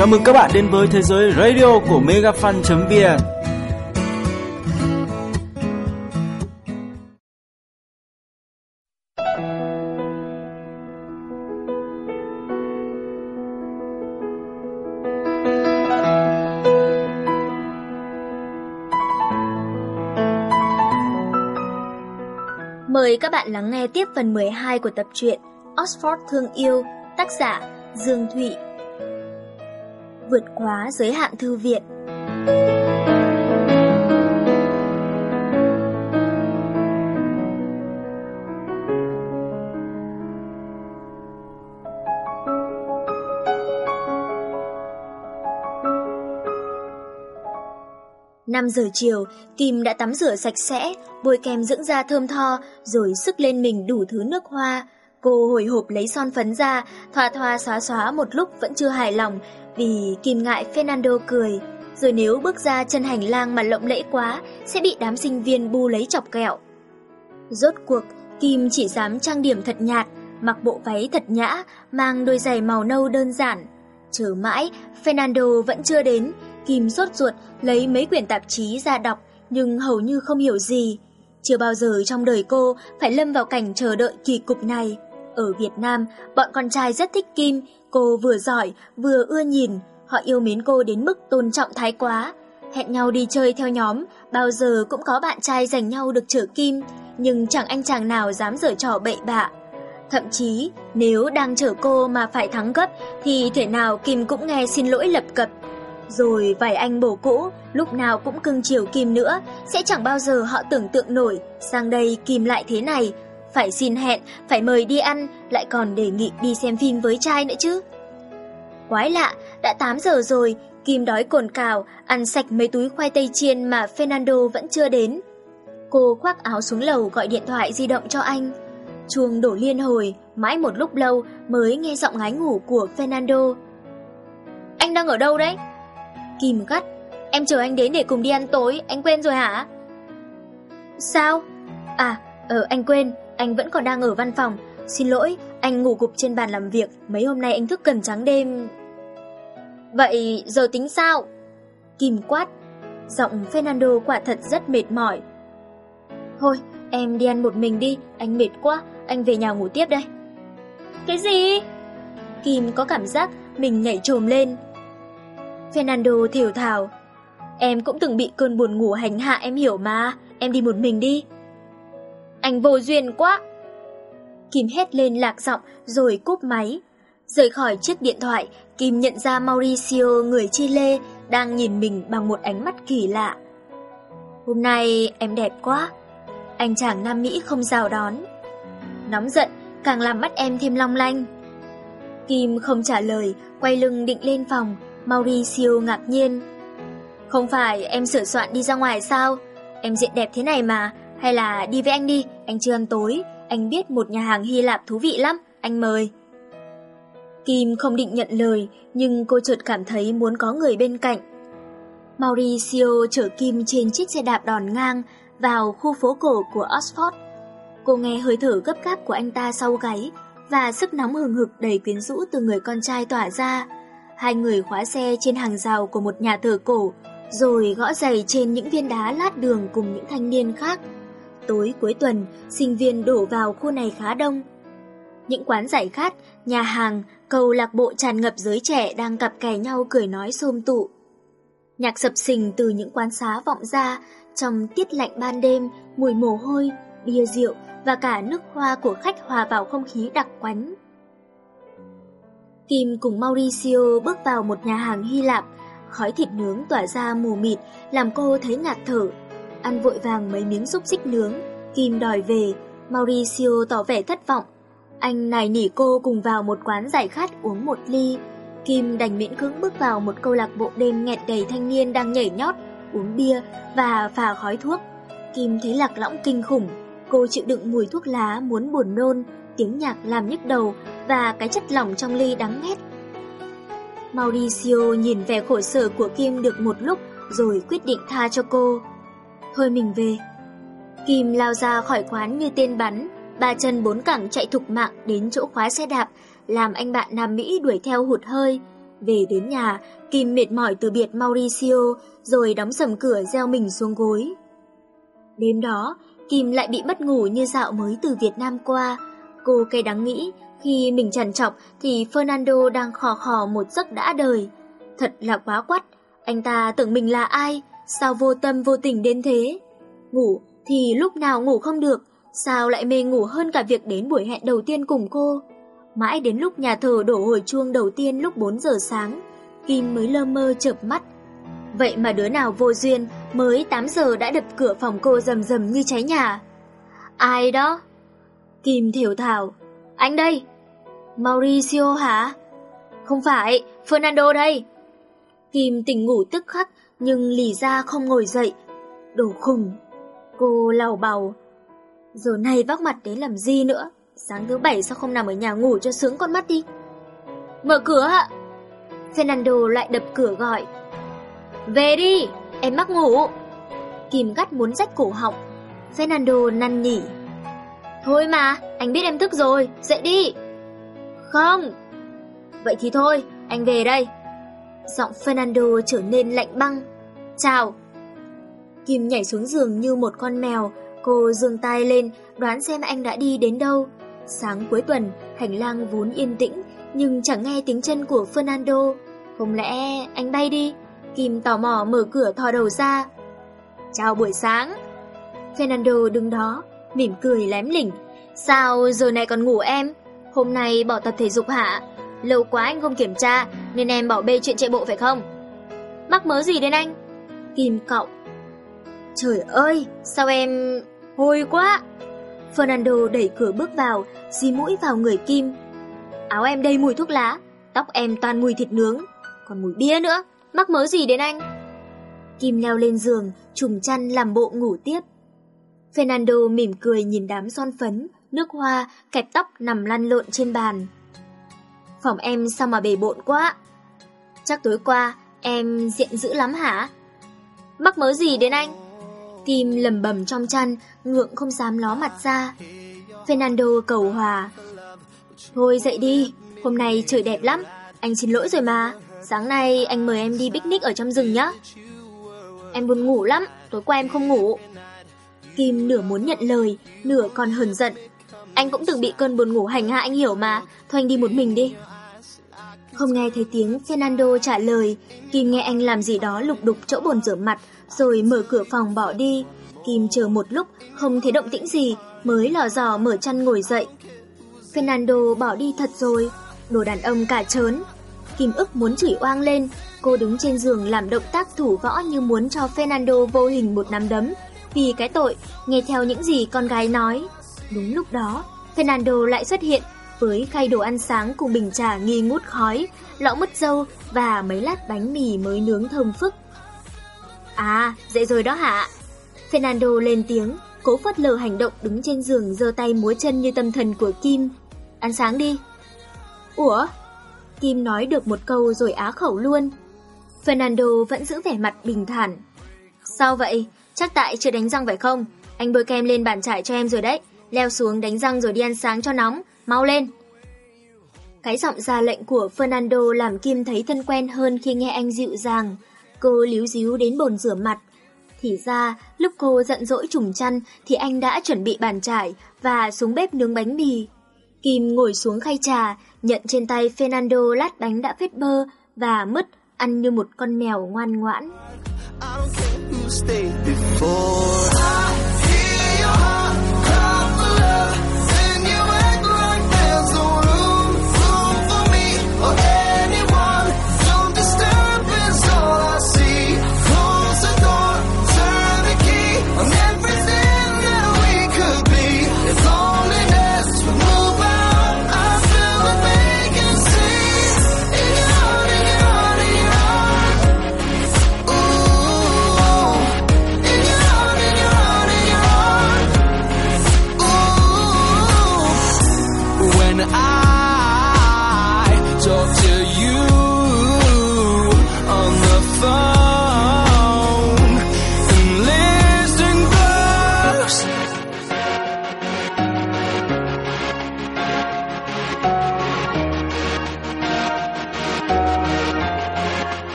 Chào mừng các bạn đến với thế giới radio của megafan.vn Mời các bạn lắng nghe tiếp phần 12 của tập truyện Oxford Thương Yêu, tác giả Dương Thụy. Vượt quá giới hạn thư viện Năm giờ chiều, Kim đã tắm rửa sạch sẽ, bôi kem dưỡng da thơm tho, rồi sức lên mình đủ thứ nước hoa. Cô hồi hộp lấy son phấn ra, thoa thoa xóa xóa một lúc vẫn chưa hài lòng, vì kìm ngại Fernando cười. Rồi nếu bước ra chân hành lang mà lộng lẫy quá, sẽ bị đám sinh viên bu lấy chọc kẹo. Rốt cuộc, Kim chỉ dám trang điểm thật nhạt, mặc bộ váy thật nhã, mang đôi giày màu nâu đơn giản. Chờ mãi, Fernando vẫn chưa đến, Kim sốt ruột lấy mấy quyển tạp chí ra đọc nhưng hầu như không hiểu gì. Chưa bao giờ trong đời cô phải lâm vào cảnh chờ đợi kỳ cục này. Ở Việt Nam, bọn con trai rất thích Kim, cô vừa giỏi, vừa ưa nhìn, họ yêu mến cô đến mức tôn trọng thái quá. Hẹn nhau đi chơi theo nhóm, bao giờ cũng có bạn trai giành nhau được chở Kim, nhưng chẳng anh chàng nào dám dở trò bậy bạ. Thậm chí, nếu đang chở cô mà phải thắng gấp, thì thể nào Kim cũng nghe xin lỗi lập cập. Rồi vài anh bổ cũ, lúc nào cũng cưng chiều Kim nữa, sẽ chẳng bao giờ họ tưởng tượng nổi, sang đây Kim lại thế này. Phải xin hẹn, phải mời đi ăn, lại còn đề nghị đi xem phim với trai nữa chứ. Quái lạ, đã 8 giờ rồi, Kim đói cồn cào, ăn sạch mấy túi khoai tây chiên mà Fernando vẫn chưa đến. Cô khoác áo xuống lầu gọi điện thoại di động cho anh. Chuông đổ liên hồi, mãi một lúc lâu mới nghe giọng ngái ngủ của Fernando. Anh đang ở đâu đấy? Kim gắt, em chờ anh đến để cùng đi ăn tối, anh quên rồi hả? Sao? À, ờ anh quên, anh vẫn còn đang ở văn phòng. Xin lỗi, anh ngủ gục trên bàn làm việc, mấy hôm nay anh thức cầm trắng đêm. Vậy giờ tính sao? Kim quát, giọng Fernando quả thật rất mệt mỏi. Thôi, em đi ăn một mình đi, anh mệt quá, anh về nhà ngủ tiếp đây. Cái gì? Kim có cảm giác mình nhảy trồm lên, Fernando thiểu thào. Em cũng từng bị cơn buồn ngủ hành hạ em hiểu mà, em đi một mình đi. Anh vô duyên quá. Kim hét lên lạc giọng rồi cúp máy. Rời khỏi chiếc điện thoại, Kim nhận ra Mauricio người Chile đang nhìn mình bằng một ánh mắt kỳ lạ. Hôm nay em đẹp quá. Anh chàng Nam Mỹ không rào đón. Nóng giận càng làm mắt em thêm long lanh. Kim không trả lời, quay lưng định lên phòng, Mauricio ngạc nhiên. Không phải em sửa soạn đi ra ngoài sao? Em diện đẹp thế này mà, hay là đi với anh đi, anh chưa ăn tối. Anh biết một nhà hàng Hy Lạp thú vị lắm, anh mời. Kim không định nhận lời, nhưng cô chợt cảm thấy muốn có người bên cạnh. Mauricio chở Kim trên chiếc xe đạp đòn ngang vào khu phố cổ của Oxford. Cô nghe hơi thở gấp gáp của anh ta sau gáy và sức nóng hừng hực đầy quyến rũ từ người con trai tỏa ra. Hai người khóa xe trên hàng rào của một nhà thờ cổ, rồi gõ giày trên những viên đá lát đường cùng những thanh niên khác. Tối cuối tuần, sinh viên đổ vào khu này khá đông. Những quán giải khát, nhà hàng, cầu lạc bộ tràn ngập giới trẻ đang cặp kè nhau cười nói xôm tụ. Nhạc sập sình từ những quán xá vọng ra, trong tiết lạnh ban đêm, mùi mồ hôi, bia rượu và cả nước hoa của khách hòa vào không khí đặc quánh. Kim cùng Mauricio bước vào một nhà hàng Hy Lạp, khói thịt nướng tỏa ra mù mịt làm cô thấy ngạt thở. Ăn vội vàng mấy miếng xúc xích nướng, Kim đòi về, Mauricio tỏ vẻ thất vọng. Anh này nỉ cô cùng vào một quán giải khát uống một ly. Kim đành miễn cưỡng bước vào một câu lạc bộ đêm nghẹt đầy thanh niên đang nhảy nhót, uống bia và phà khói thuốc. Kim thấy lạc lõng kinh khủng, cô chịu đựng mùi thuốc lá muốn buồn nôn, tiếng nhạc làm nhức đầu và cái chất lỏng trong ly đắng nghét. Mauricio nhìn vẻ khổ sở của Kim được một lúc rồi quyết định tha cho cô khơi mình về. Kim lao ra khỏi quán như tên bắn, ba chân bốn cẳng chạy thục mạng đến chỗ khóa xe đạp, làm anh bạn Nam Mỹ đuổi theo hụt hơi. Về đến nhà, Kim mệt mỏi từ biệt Mauricio rồi đóng sầm cửa gieo mình xuống gối. Đêm đó, Kim lại bị mất ngủ như dạo mới từ Việt Nam qua. Cô cay đắng nghĩ khi mình trằn trọc thì Fernando đang khò khò một giấc đã đời. Thật là quá quắt, anh ta tưởng mình là ai, sao vô tâm vô tình đến thế. Ngủ thì lúc nào ngủ không được, sao lại mê ngủ hơn cả việc đến buổi hẹn đầu tiên cùng cô. Mãi đến lúc nhà thờ đổ hồi chuông đầu tiên lúc 4 giờ sáng, Kim mới lơ mơ chợp mắt. Vậy mà đứa nào vô duyên mới 8 giờ đã đập cửa phòng cô rầm rầm như cháy nhà. Ai đó? Kim thều thào. Anh đây. Mauricio hả? Không phải, Fernando đây. Kim tỉnh ngủ tức khắc nhưng lì ra không ngồi dậy. Đồ khùng. Cô lào bào. Giờ này vác mặt đến làm gì nữa? Sáng thứ bảy sao không nằm ở nhà ngủ cho sướng con mắt đi? Mở cửa ạ! Fernando lại đập cửa gọi. Về đi, em mắc ngủ. Kim gắt muốn rách cổ họng. Fernando năn nỉ. Thôi mà, anh biết em thức rồi, dậy đi. Không. Vậy thì thôi, anh về đây. Giọng Fernando trở nên lạnh băng. Chào. Kim nhảy xuống giường như một con mèo, cô dương tay lên, đoán xem anh đã đi đến đâu. Sáng cuối tuần, hành lang vốn yên tĩnh, nhưng chẳng nghe tiếng chân của Fernando. Không lẽ anh bay đi? Kim tò mò mở cửa thò đầu ra. Chào buổi sáng. Fernando đứng đó, mỉm cười lém lỉnh. Sao giờ này còn ngủ em? Hôm nay bỏ tập thể dục hả? Lâu quá anh không kiểm tra, nên em bỏ bê chuyện chạy bộ phải không? Mắc mớ gì đến anh? Kim cậu. Trời ơi, sao em... hôi quá! Fernando đẩy cửa bước vào, dí mũi vào người Kim. Áo em đầy mùi thuốc lá, tóc em toàn mùi thịt nướng, còn mùi bia nữa, mắc mớ gì đến anh? Kim leo lên giường, trùm chăn làm bộ ngủ tiếp. Fernando mỉm cười nhìn đám son phấn, nước hoa, kẹp tóc nằm lăn lộn trên bàn. Phòng em sao mà bề bộn quá? Chắc tối qua em diện dữ lắm hả? Mắc mớ gì đến anh? Kim lầm bầm trong chăn, ngượng không dám ló mặt ra. Fernando cầu hòa. Thôi dậy đi, hôm nay trời đẹp lắm, anh xin lỗi rồi mà. Sáng nay anh mời em đi picnic ở trong rừng nhá. Em buồn ngủ lắm, tối qua em không ngủ. Kim nửa muốn nhận lời, nửa còn hờn giận. Anh cũng từng bị cơn buồn ngủ hành hạ anh hiểu mà, thôi anh đi một mình đi. Không nghe thấy tiếng Fernando trả lời, Kim nghe anh làm gì đó lục đục chỗ bồn rửa mặt, rồi mở cửa phòng bỏ đi. Kim chờ một lúc, không thấy động tĩnh gì, mới lò dò mở chăn ngồi dậy. Fernando bỏ đi thật rồi, đồ đàn ông cả trớn. Kim ức muốn chửi oang lên, cô đứng trên giường làm động tác thủ võ như muốn cho Fernando vô hình một nắm đấm, vì cái tội, nghe theo những gì con gái nói. Đúng lúc đó, Fernando lại xuất hiện với khay đồ ăn sáng cùng bình trà nghi ngút khói, lọ mứt dâu và mấy lát bánh mì mới nướng thơm phức. À, dậy rồi đó hả? Fernando lên tiếng, cố phớt lờ hành động đứng trên giường giơ tay múa chân như tâm thần của Kim. Ăn sáng đi. Ủa? Kim nói được một câu rồi á khẩu luôn. Fernando vẫn giữ vẻ mặt bình thản. Sao vậy? Chắc tại chưa đánh răng phải không? Anh bôi kem lên bàn trải cho em rồi đấy. Leo xuống đánh răng rồi đi ăn sáng cho nóng. Mau lên! Cái giọng ra lệnh của Fernando làm Kim thấy thân quen hơn khi nghe anh dịu dàng. Cô líu díu đến bồn rửa mặt. Thì ra, lúc cô giận dỗi trùng chăn thì anh đã chuẩn bị bàn trải và xuống bếp nướng bánh mì. Kim ngồi xuống khay trà, nhận trên tay Fernando lát bánh đã phết bơ và mứt ăn như một con mèo ngoan ngoãn. I don't care who stayed before I hear your heart.